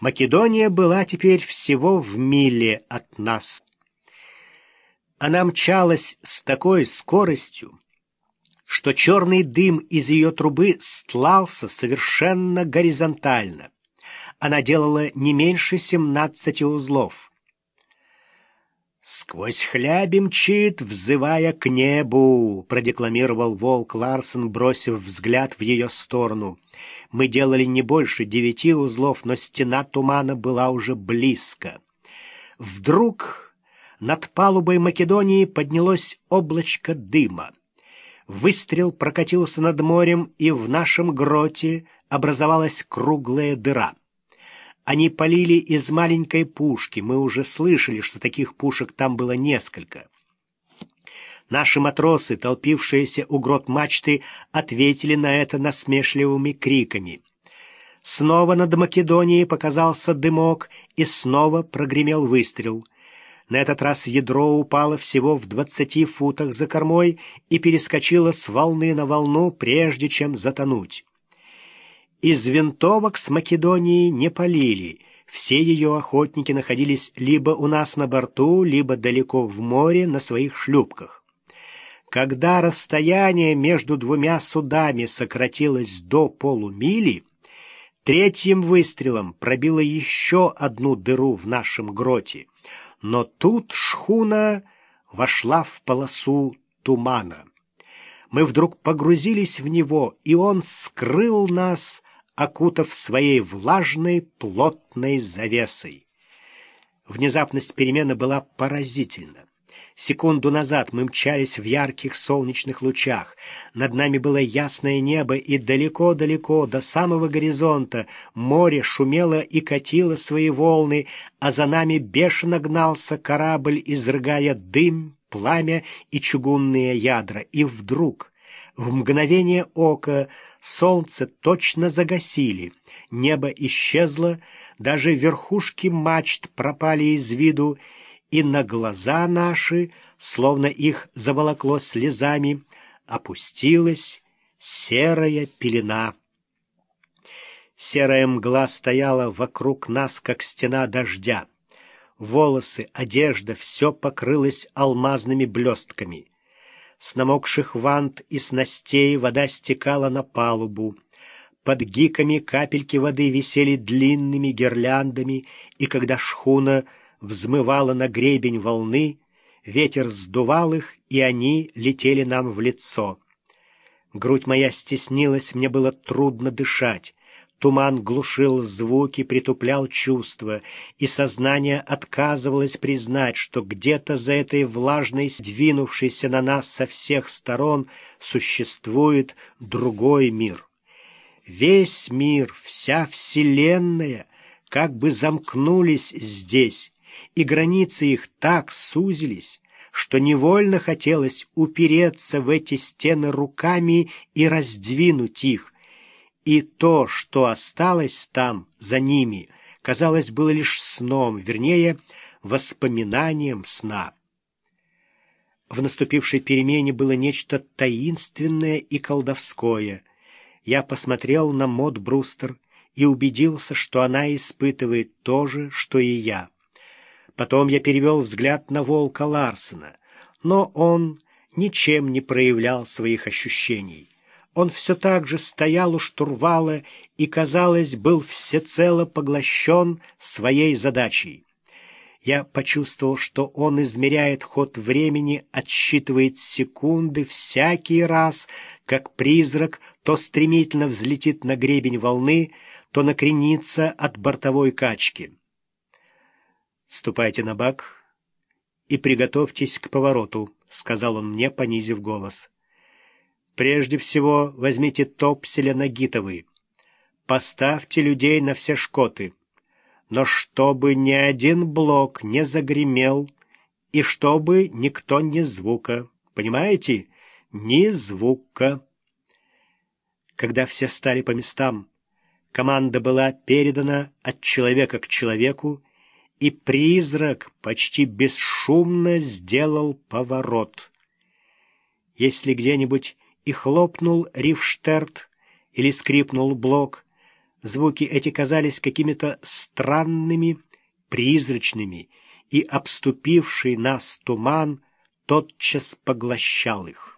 Македония была теперь всего в миле от нас. Она мчалась с такой скоростью, что черный дым из ее трубы стлался совершенно горизонтально. Она делала не меньше семнадцати узлов. «Сквозь хляби мчит, взывая к небу», — продекламировал волк Ларсен, бросив взгляд в ее сторону. «Мы делали не больше девяти узлов, но стена тумана была уже близко. Вдруг над палубой Македонии поднялось облачко дыма. Выстрел прокатился над морем, и в нашем гроте образовалась круглая дыра. Они полили из маленькой пушки. Мы уже слышали, что таких пушек там было несколько. Наши матросы, толпившиеся у грот мачты, ответили на это насмешливыми криками. Снова над Македонией показался дымок, и снова прогремел выстрел. На этот раз ядро упало всего в двадцати футах за кормой и перескочило с волны на волну, прежде чем затонуть. Из винтовок с Македонии не полили. Все ее охотники находились либо у нас на борту, либо далеко в море на своих шлюпках. Когда расстояние между двумя судами сократилось до полумили, третьим выстрелом пробило еще одну дыру в нашем гроте. Но тут шхуна вошла в полосу тумана. Мы вдруг погрузились в него, и он скрыл нас окутав своей влажной плотной завесой. Внезапность перемены была поразительна. Секунду назад мы мчались в ярких солнечных лучах. Над нами было ясное небо, и далеко-далеко, до самого горизонта, море шумело и катило свои волны, а за нами бешено гнался корабль, изрыгая дым, пламя и чугунные ядра. И вдруг, в мгновение ока, Солнце точно загасили, небо исчезло, даже верхушки мачт пропали из виду, и на глаза наши, словно их заволокло слезами, опустилась серая пелена. Серая мгла стояла вокруг нас, как стена дождя. Волосы, одежда — все покрылось алмазными блестками — с намокших вант и снастей вода стекала на палубу. Под гиками капельки воды висели длинными гирляндами, и когда шхуна взмывала на гребень волны, ветер сдувал их, и они летели нам в лицо. Грудь моя стеснилась, мне было трудно дышать. Туман глушил звуки, притуплял чувства, и сознание отказывалось признать, что где-то за этой влажной, двинувшейся на нас со всех сторон, существует другой мир. Весь мир, вся Вселенная как бы замкнулись здесь, и границы их так сузились, что невольно хотелось упереться в эти стены руками и раздвинуть их, и то, что осталось там, за ними, казалось, было лишь сном, вернее, воспоминанием сна. В наступившей перемене было нечто таинственное и колдовское. Я посмотрел на Мод Брустер и убедился, что она испытывает то же, что и я. Потом я перевел взгляд на волка Ларсена, но он ничем не проявлял своих ощущений. Он все так же стоял у штурвала и, казалось, был всецело поглощен своей задачей. Я почувствовал, что он измеряет ход времени, отсчитывает секунды всякий раз, как призрак то стремительно взлетит на гребень волны, то накренится от бортовой качки. «Ступайте на бак и приготовьтесь к повороту», — сказал он мне, понизив голос. Прежде всего возьмите топселя Нагитовы. Поставьте людей на все шкоты. Но чтобы ни один блок не загремел, и чтобы никто ни звука. Понимаете? Ни звука. Когда все встали по местам, команда была передана от человека к человеку, и призрак почти бесшумно сделал поворот. Если где-нибудь и хлопнул рифштерт или скрипнул блок, Звуки эти казались какими-то странными, призрачными, и обступивший нас туман тотчас поглощал их.